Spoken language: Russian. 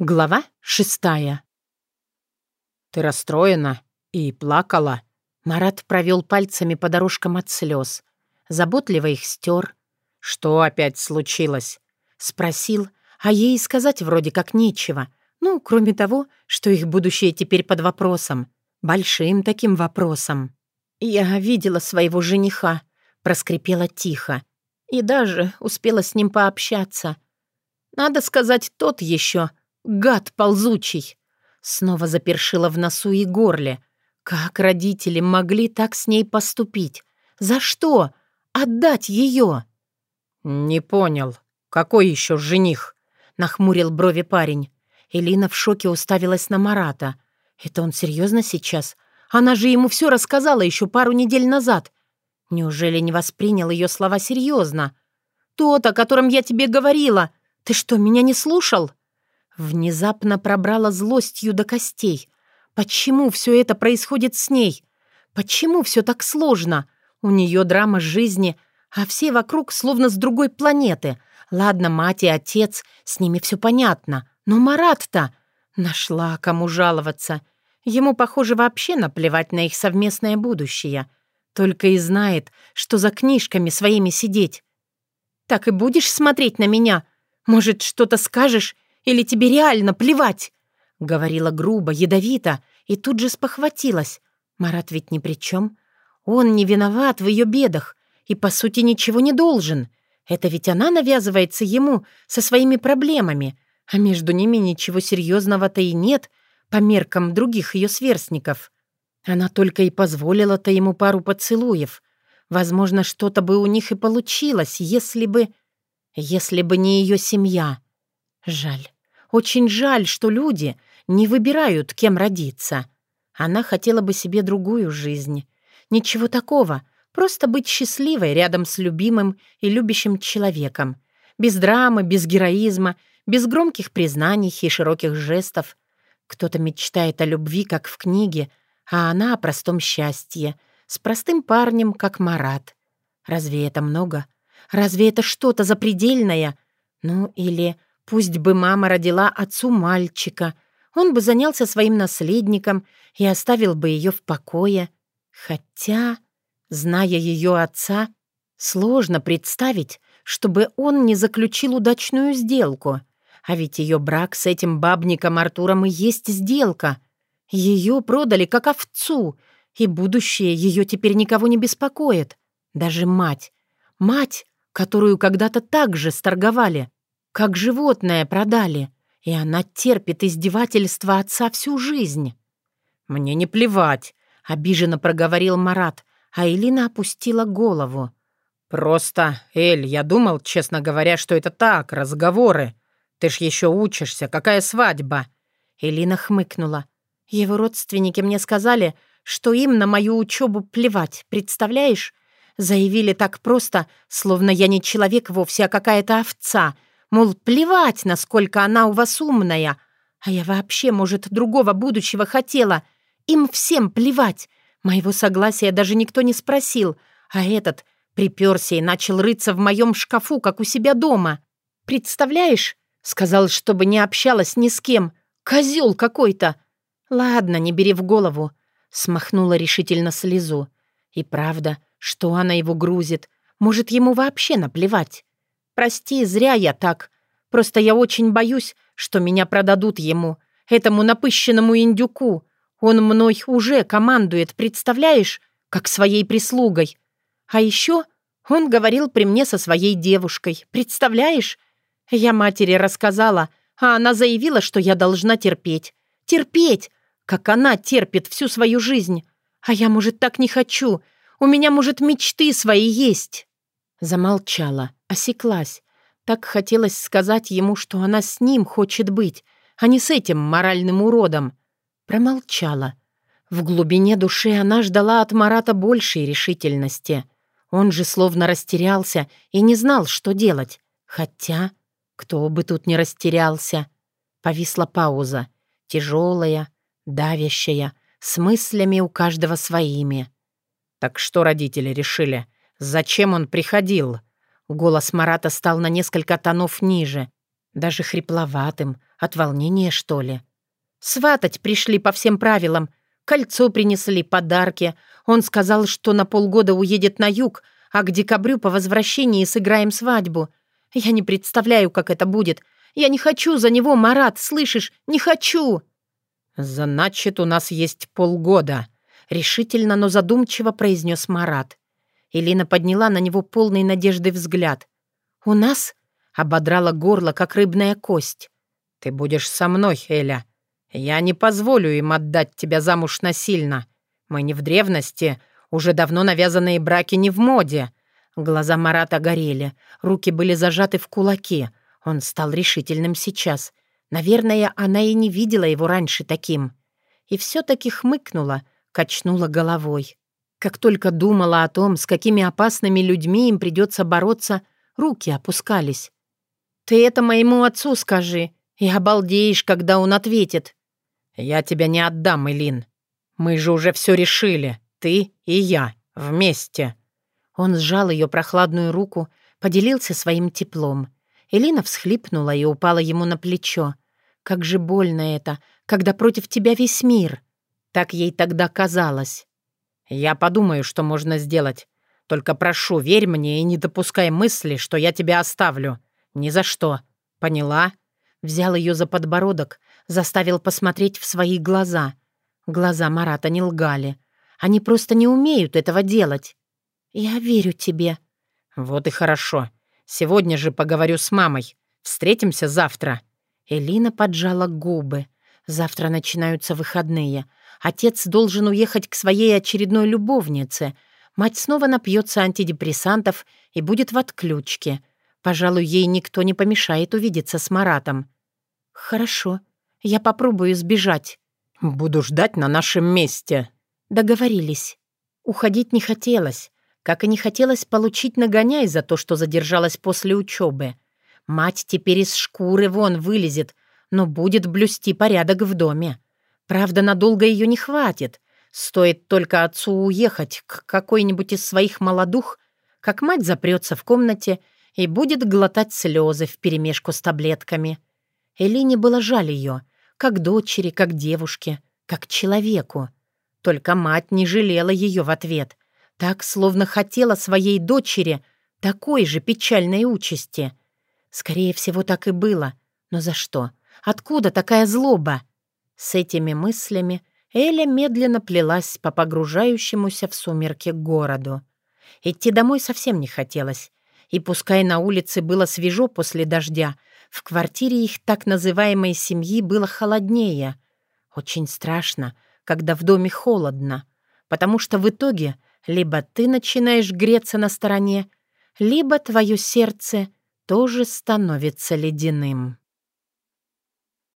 Глава шестая. «Ты расстроена и плакала?» Марат провел пальцами по дорожкам от слез. Заботливо их стер. «Что опять случилось?» Спросил, а ей сказать вроде как нечего. Ну, кроме того, что их будущее теперь под вопросом. Большим таким вопросом. «Я видела своего жениха», — проскрипела тихо. «И даже успела с ним пообщаться. Надо сказать, тот еще Гад ползучий!» Снова запершила в носу и горле. Как родители могли так с ней поступить? За что? Отдать ее? «Не понял. Какой еще жених?» Нахмурил брови парень. Элина в шоке уставилась на Марата. «Это он серьезно сейчас? Она же ему все рассказала еще пару недель назад. Неужели не воспринял ее слова серьезно? Тот, о котором я тебе говорила. Ты что, меня не слушал?» Внезапно пробрала злостью до костей. Почему все это происходит с ней? Почему все так сложно? У нее драма жизни, а все вокруг словно с другой планеты. Ладно, мать и отец, с ними все понятно. Но Марат-то... Нашла, кому жаловаться. Ему, похоже, вообще наплевать на их совместное будущее. Только и знает, что за книжками своими сидеть. «Так и будешь смотреть на меня? Может, что-то скажешь или тебе реально плевать?» Говорила грубо, ядовито, и тут же спохватилась. Марат ведь ни при чем. Он не виноват в ее бедах и, по сути, ничего не должен. Это ведь она навязывается ему со своими проблемами, а между ними ничего серьезного-то и нет по меркам других ее сверстников. Она только и позволила-то ему пару поцелуев. Возможно, что-то бы у них и получилось, если бы... Если бы не ее семья. Жаль. Очень жаль, что люди не выбирают, кем родиться. Она хотела бы себе другую жизнь. Ничего такого, просто быть счастливой рядом с любимым и любящим человеком. Без драмы, без героизма, без громких признаний и широких жестов. Кто-то мечтает о любви, как в книге, а она о простом счастье, с простым парнем, как Марат. Разве это много? Разве это что-то запредельное? Ну, или Пусть бы мама родила отцу мальчика, он бы занялся своим наследником и оставил бы ее в покое. Хотя, зная ее отца, сложно представить, чтобы он не заключил удачную сделку. А ведь ее брак с этим бабником Артуром и есть сделка. Ее продали как овцу, и будущее ее теперь никого не беспокоит. Даже мать. Мать, которую когда-то так же сторговали. Как животное продали, и она терпит издевательства отца всю жизнь. «Мне не плевать», — обиженно проговорил Марат, а Элина опустила голову. «Просто, Эль, я думал, честно говоря, что это так, разговоры. Ты ж еще учишься, какая свадьба?» Элина хмыкнула. «Его родственники мне сказали, что им на мою учебу плевать, представляешь? Заявили так просто, словно я не человек вовсе, а какая-то овца, Мол, плевать, насколько она у вас умная. А я вообще, может, другого будущего хотела. Им всем плевать. Моего согласия даже никто не спросил. А этот приперся и начал рыться в моем шкафу, как у себя дома. Представляешь? Сказал, чтобы не общалась ни с кем. Козел какой-то. Ладно, не бери в голову. Смахнула решительно слезу. И правда, что она его грузит. Может, ему вообще наплевать. Прости, зря я так. Просто я очень боюсь, что меня продадут ему, этому напыщенному индюку. Он мной уже командует, представляешь, как своей прислугой. А еще он говорил при мне со своей девушкой, представляешь? Я матери рассказала, а она заявила, что я должна терпеть. Терпеть, как она терпит всю свою жизнь. А я, может, так не хочу. У меня, может, мечты свои есть. Замолчала, осеклась. Так хотелось сказать ему, что она с ним хочет быть, а не с этим моральным уродом. Промолчала. В глубине души она ждала от Марата большей решительности. Он же словно растерялся и не знал, что делать. Хотя, кто бы тут не растерялся. Повисла пауза. Тяжелая, давящая, с мыслями у каждого своими. «Так что родители решили?» Зачем он приходил?» Голос Марата стал на несколько тонов ниже. даже хрипловатым, от волнения, что ли. Сватать пришли по всем правилам. Кольцо принесли, подарки. Он сказал, что на полгода уедет на юг, а к декабрю по возвращении сыграем свадьбу. Я не представляю, как это будет. Я не хочу за него, Марат, слышишь? Не хочу!» «Значит, у нас есть полгода», — решительно, но задумчиво произнес Марат. Элина подняла на него полный надежды взгляд. «У нас?» — ободрала горло, как рыбная кость. «Ты будешь со мной, Эля. Я не позволю им отдать тебя замуж насильно. Мы не в древности, уже давно навязанные браки не в моде». Глаза Марата горели, руки были зажаты в кулаки. Он стал решительным сейчас — Наверное, она и не видела его раньше таким. И все-таки хмыкнула, качнула головой. Как только думала о том, с какими опасными людьми им придется бороться, руки опускались. «Ты это моему отцу скажи, и обалдеешь, когда он ответит». «Я тебя не отдам, Элин. Мы же уже все решили, ты и я, вместе». Он сжал ее прохладную руку, поделился своим теплом. Элина всхлипнула и упала ему на плечо. Как же больно это, когда против тебя весь мир. Так ей тогда казалось. Я подумаю, что можно сделать. Только прошу, верь мне и не допускай мысли, что я тебя оставлю. Ни за что. Поняла? Взял ее за подбородок, заставил посмотреть в свои глаза. Глаза Марата не лгали. Они просто не умеют этого делать. Я верю тебе. Вот и хорошо. Сегодня же поговорю с мамой. Встретимся завтра. Элина поджала губы. Завтра начинаются выходные. Отец должен уехать к своей очередной любовнице. Мать снова напьется антидепрессантов и будет в отключке. Пожалуй, ей никто не помешает увидеться с Маратом. «Хорошо, я попробую сбежать». «Буду ждать на нашем месте». Договорились. Уходить не хотелось, как и не хотелось получить нагоняй за то, что задержалась после учебы. Мать теперь из шкуры вон вылезет, но будет блюсти порядок в доме. Правда, надолго ее не хватит. Стоит только отцу уехать к какой-нибудь из своих молодух, как мать запрется в комнате и будет глотать слезы вперемешку с таблетками. Элине было жаль ее, как дочери, как девушке, как человеку. Только мать не жалела ее в ответ, так, словно хотела своей дочери такой же печальной участи — Скорее всего, так и было. Но за что? Откуда такая злоба? С этими мыслями Эля медленно плелась по погружающемуся в сумерки городу. Идти домой совсем не хотелось. И пускай на улице было свежо после дождя, в квартире их так называемой семьи было холоднее. Очень страшно, когда в доме холодно, потому что в итоге либо ты начинаешь греться на стороне, либо твое сердце тоже становится ледяным.